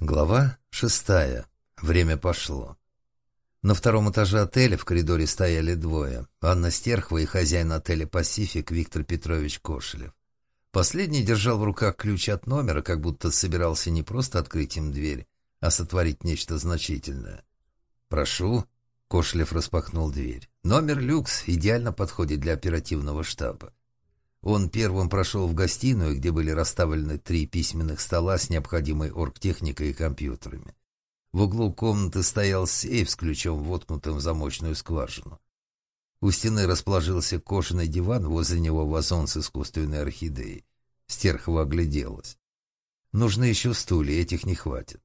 Глава шестая. Время пошло. На втором этаже отеля в коридоре стояли двое. Анна Стерхова и хозяин отеля «Пасифик» Виктор Петрович Кошелев. Последний держал в руках ключ от номера, как будто собирался не просто открыть им дверь, а сотворить нечто значительное. «Прошу». Кошелев распахнул дверь. «Номер люкс идеально подходит для оперативного штаба. Он первым прошел в гостиную, где были расставлены три письменных стола с необходимой оргтехникой и компьютерами. В углу комнаты стоял сейф с ключом, воткнутым в замочную скважину. У стены расположился кожаный диван, возле него вазон с искусственной орхидеей. Стерхова огляделась. Нужны еще стулья, этих не хватит.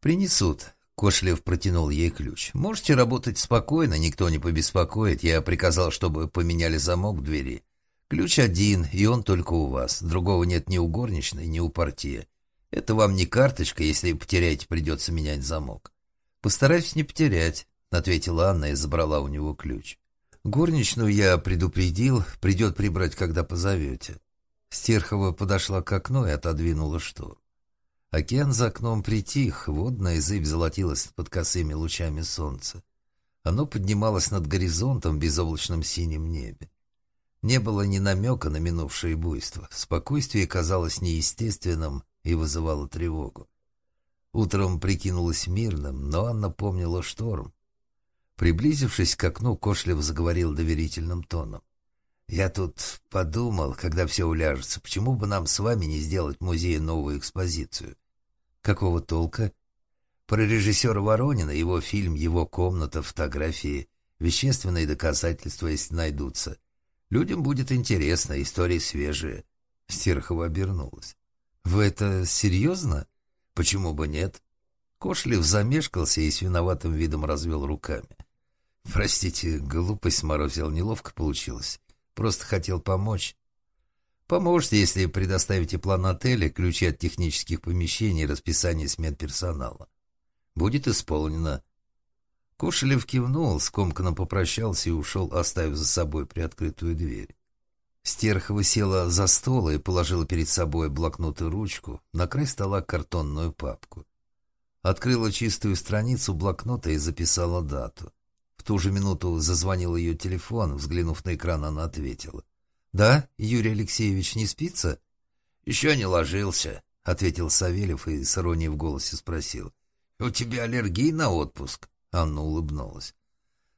«Принесут», — Кошлев протянул ей ключ. «Можете работать спокойно, никто не побеспокоит. Я приказал, чтобы поменяли замок в двери». Ключ один, и он только у вас. Другого нет ни у горничной, ни у портье. Это вам не карточка, если потеряете, придется менять замок. Постараюсь не потерять, ответила Анна и забрала у него ключ. Горничную я предупредил, придет прибрать, когда позовете. Стерхова подошла к окну и отодвинула штору. Океан за окном притих, водная зыбь золотилась под косыми лучами солнца. Оно поднималось над горизонтом в безоблачном синем небе. Не было ни намека на минувшее буйство. Спокойствие казалось неестественным и вызывало тревогу. Утром прикинулось мирным, но Анна помнила шторм. Приблизившись к окну, Кошлев заговорил доверительным тоном. «Я тут подумал, когда все уляжется, почему бы нам с вами не сделать в музее новую экспозицию? Какого толка? Про режиссера Воронина, его фильм, его комната, фотографии, вещественные доказательства, если найдутся. Людям будет интересно, истории свежие. Стерхова обернулась. «Вы это серьезно? Почему бы нет?» Кошлев замешкался и с виноватым видом развел руками. «Простите, глупость сморозил, неловко получилось. Просто хотел помочь». «Поможете, если предоставите план отеля, ключи от технических помещений, расписание смен персонала. Будет исполнено. Кошелев кивнул, скомканно попрощался и ушел, оставив за собой приоткрытую дверь. Стерхова села за стол и положила перед собой блокнот и ручку, на край стола картонную папку. Открыла чистую страницу блокнота и записала дату. В ту же минуту зазвонил ее телефон, взглянув на экран, она ответила. «Да, Юрий Алексеевич, не спится?» «Еще не ложился», — ответил Савельев и с иронией в голосе спросил. «У тебя аллергия на отпуск?» Анна улыбнулась.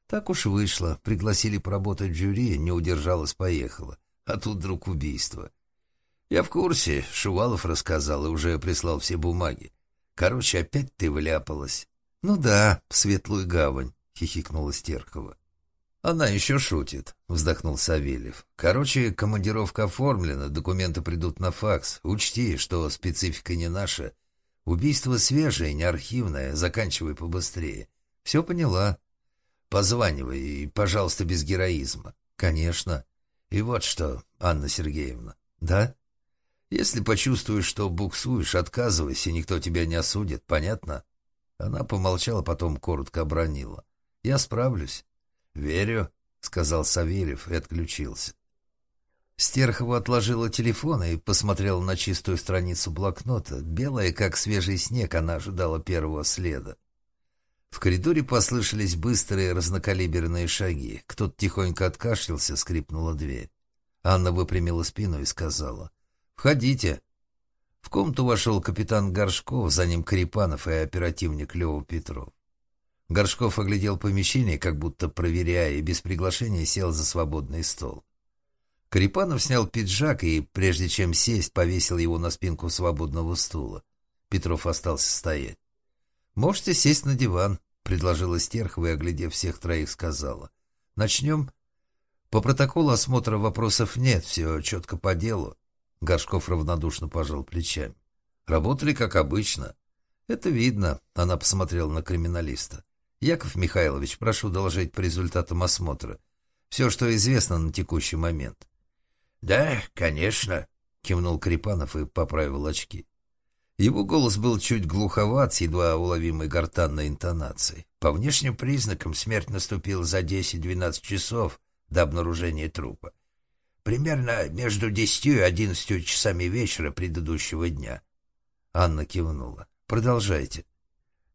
Так уж вышло. Пригласили поработать в жюри, не удержалась, поехала. А тут вдруг убийство. Я в курсе, Шувалов рассказал и уже прислал все бумаги. Короче, опять ты вляпалась. Ну да, в светлую гавань, хихикнула Стерхова. Она еще шутит, вздохнул Савельев. Короче, командировка оформлена, документы придут на факс. Учти, что специфика не наша. Убийство свежее, не архивное, заканчивай побыстрее. Все поняла. Позванивай, и, пожалуйста, без героизма. Конечно. И вот что, Анна Сергеевна. Да? Если почувствуешь, что буксуешь, отказывайся, никто тебя не осудит, понятно? Она помолчала, потом коротко обронила. Я справлюсь. Верю, сказал Савельев и отключился. Стерхова отложила телефон и посмотрела на чистую страницу блокнота. Белая, как свежий снег, она ожидала первого следа. В коридоре послышались быстрые разнокалиберные шаги. Кто-то тихонько откашлялся, скрипнула дверь. Анна выпрямила спину и сказала «Входите». В комнату вошел капитан Горшков, за ним Карипанов и оперативник Лева Петров. Горшков оглядел помещение, как будто проверяя, и без приглашения сел за свободный стол. Карипанов снял пиджак и, прежде чем сесть, повесил его на спинку свободного стула. Петров остался стоять. «Можете сесть на диван», — предложила Стерхова и, оглядев всех троих, сказала. «Начнем?» «По протоколу осмотра вопросов нет, все четко по делу». Горшков равнодушно пожал плечами. «Работали, как обычно». «Это видно», — она посмотрела на криминалиста. «Яков Михайлович, прошу доложить по результатам осмотра. Все, что известно на текущий момент». «Да, конечно», — кивнул Крипанов и поправил очки. Его голос был чуть глуховат, с едва уловимой гортанной интонацией. По внешним признакам смерть наступила за 10-12 часов до обнаружения трупа. Примерно между 10 и 11 часами вечера предыдущего дня. Анна кивнула. Продолжайте.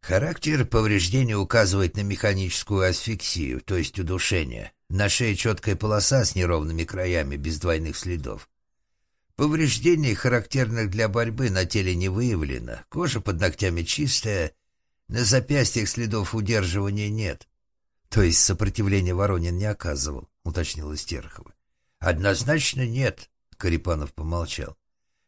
Характер повреждения указывает на механическую асфиксию, то есть удушение. На шее четкая полоса с неровными краями, без двойных следов. Повреждений, характерных для борьбы, на теле не выявлено. Кожа под ногтями чистая, на запястьях следов удерживания нет. То есть сопротивления Воронин не оказывал, уточнила Стерхова. Однозначно нет, Карипанов помолчал.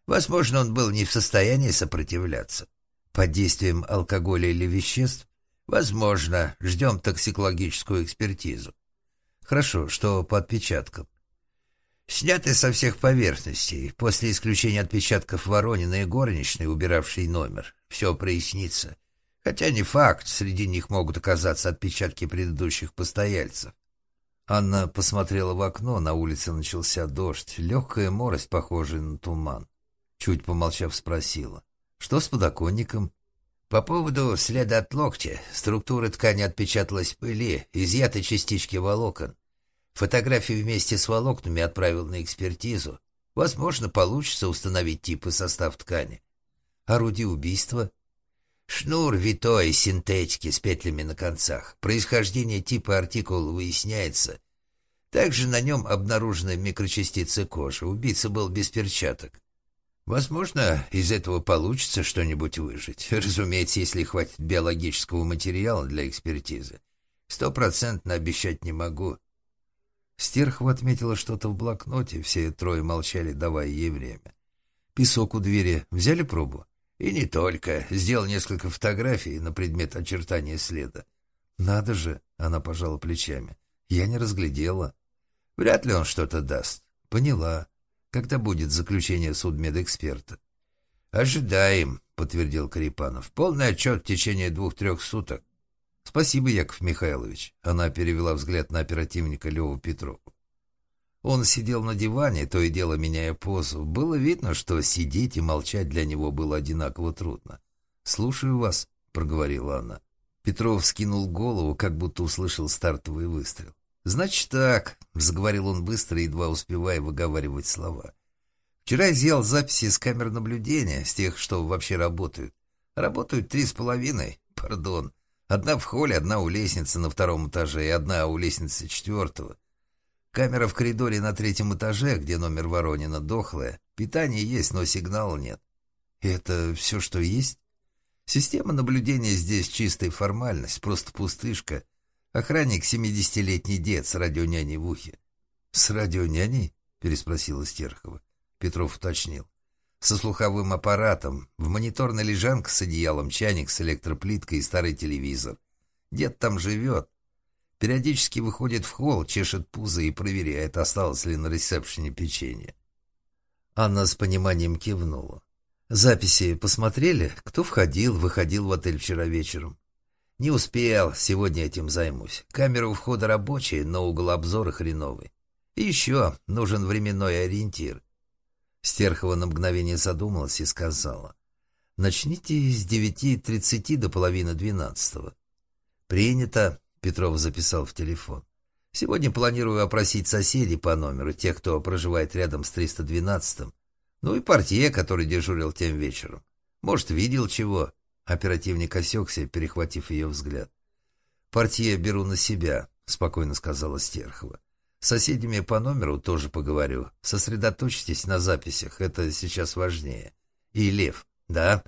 Возможно, он был не в состоянии сопротивляться. Под действием алкоголя или веществ? Возможно. Ждем токсикологическую экспертизу. Хорошо, что по отпечаткам? Сняты со всех поверхностей. После исключения отпечатков Воронина и горничной, убиравшей номер, все прояснится. Хотя не факт, среди них могут оказаться отпечатки предыдущих постояльцев. Анна посмотрела в окно, на улице начался дождь, легкая морость, похожая на туман. Чуть помолчав, спросила. Что с подоконником? По поводу следа от локтя, структура ткани отпечаталась пыли, изъяты частички волокон. Фотографии вместе с волокнами отправил на экспертизу. Возможно, получится установить тип и состав ткани. Орудие убийства? Шнур витой синтетики с петлями на концах. Происхождение типа артикула выясняется. Также на нем обнаружены микрочастицы кожи. Убийца был без перчаток. Возможно, из этого получится что-нибудь выжить. Разумеется, если хватит биологического материала для экспертизы. Стопроцентно обещать не могу. Стерхова отметила что-то в блокноте, все трое молчали, давая ей время. Песок у двери. Взяли пробу? И не только. Сделал несколько фотографий на предмет очертания следа. Надо же, она пожала плечами. Я не разглядела. Вряд ли он что-то даст. Поняла. Когда будет заключение судмедэксперта? Ожидаем, подтвердил Карипанов. Полный отчет в течение двух-трех суток. Спасибо, Яков Михайлович. Она перевела взгляд на оперативника Леву Петрова. Он сидел на диване, то и дело меняя позу. Было видно, что сидеть и молчать для него было одинаково трудно. «Слушаю вас», — проговорила она. Петров скинул голову, как будто услышал стартовый выстрел. «Значит так», — заговорил он быстро, едва успевая выговаривать слова. «Вчера я сделал записи с камер наблюдения, с тех, что вообще работают. Работают три с половиной, пардон. Одна в холле, одна у лестницы на втором этаже и одна у лестницы четвертого. Камера в коридоре на третьем этаже, где номер Воронина дохлая. Питание есть, но сигнала нет. Это все, что есть? Система наблюдения здесь чистая формальность, просто пустышка. Охранник — семидесятилетний дед с радионяней в ухе. — С радионяней? — переспросила Стерхова. Петров уточнил. Со слуховым аппаратом, в мониторной лежанке с одеялом, чайник с электроплиткой и старый телевизор. Дед там живет. Периодически выходит в холл, чешет пузо и проверяет, осталось ли на ресепшене печенье. Анна с пониманием кивнула. «Записи посмотрели? Кто входил, выходил в отель вчера вечером?» Не успел, сегодня этим займусь. Камера у входа рабочая, но угол обзора хреновый. И еще нужен временной ориентир. Стерхова на мгновение задумалась и сказала. «Начните с девяти тридцати до половины двенадцатого». «Принято», — Петров записал в телефон. «Сегодня планирую опросить соседей по номеру, тех, кто проживает рядом с 312-м. Ну и портье, который дежурил тем вечером. Может, видел чего?» Оперативник осекся, перехватив ее взгляд. «Портье беру на себя», — спокойно сказала Стерхова. «С соседями по номеру тоже поговорю. Сосредоточьтесь на записях, это сейчас важнее. И Лев, да?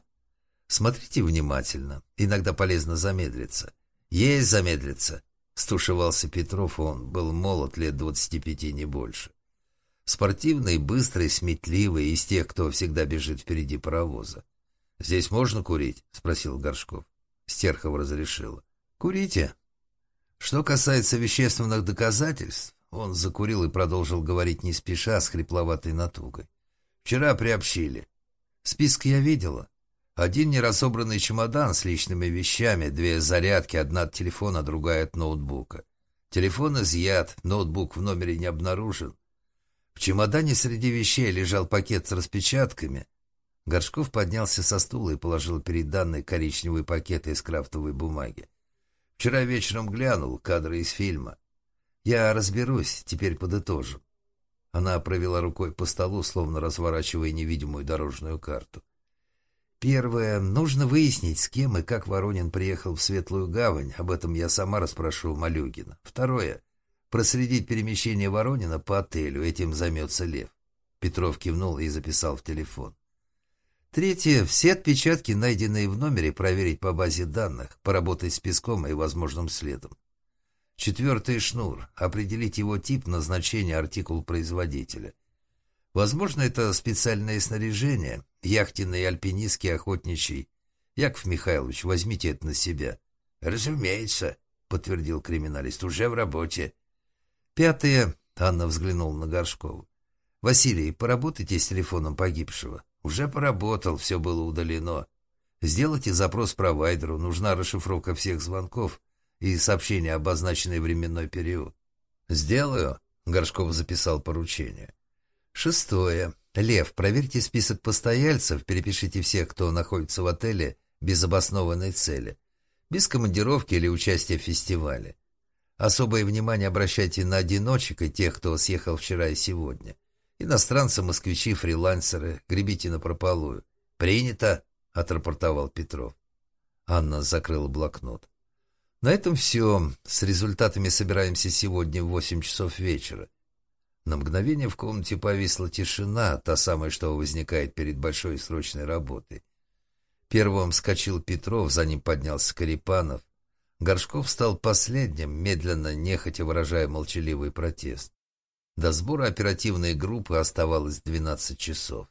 Смотрите внимательно, иногда полезно замедлиться». «Есть замедлиться», — стушевался Петров, он был молод, лет двадцати пяти, не больше. Спортивный, быстрый, сметливый, из тех, кто всегда бежит впереди паровоза. «Здесь можно курить?» — спросил Горшков. Стерхова разрешила. «Курите». Что касается вещественных доказательств, он закурил и продолжил говорить не спеша, с хрипловатой натугой. «Вчера приобщили. Список я видела. Один неразобранный чемодан с личными вещами, две зарядки, одна от телефона, другая от ноутбука. Телефон изъят, ноутбук в номере не обнаружен. В чемодане среди вещей лежал пакет с распечатками, Горшков поднялся со стула и положил перед данной коричневый пакет из крафтовой бумаги. «Вчера вечером глянул кадры из фильма. Я разберусь, теперь подытожим». Она провела рукой по столу, словно разворачивая невидимую дорожную карту. Первое. Нужно выяснить, с кем и как Воронин приехал в Светлую Гавань. Об этом я сама расспрошу Малюгина. Второе. Проследить перемещение Воронина по отелю. Этим займется Лев. Петров кивнул и записал в телефон. Третье. Все отпечатки, найденные в номере, проверить по базе данных, поработать с песком и возможным следом. Четвертый шнур. Определить его тип, назначение, артикул производителя. Возможно, это специальное снаряжение, яхтенный, альпинистский, охотничий. Яков Михайлович, возьмите это на себя. Разумеется, подтвердил криминалист, уже в работе. Пятое. Анна взглянула на Горшкову. Василий, поработайте с телефоном погибшего. Уже поработал, все было удалено. Сделайте запрос провайдеру, нужна расшифровка всех звонков и сообщение обозначенный временной период. Сделаю, Горшков записал поручение. Шестое. Лев, проверьте список постояльцев, перепишите всех, кто находится в отеле без обоснованной цели, без командировки или участия в фестивале. Особое внимание обращайте на одиночек и тех, кто съехал вчера и сегодня. Иностранцы, москвичи, фрилансеры, гребите на прополую. «Принято», — отрапортовал Петров. Анна закрыла блокнот. На этом все. С результатами собираемся сегодня в восемь часов вечера. На мгновение в комнате повисла тишина, та самая, что возникает перед большой срочной работой. Первым вскочил Петров, за ним поднялся Карипанов. Горшков стал последним, медленно, нехотя выражая молчаливый протест. До сбора оперативной группы оставалось 12 часов.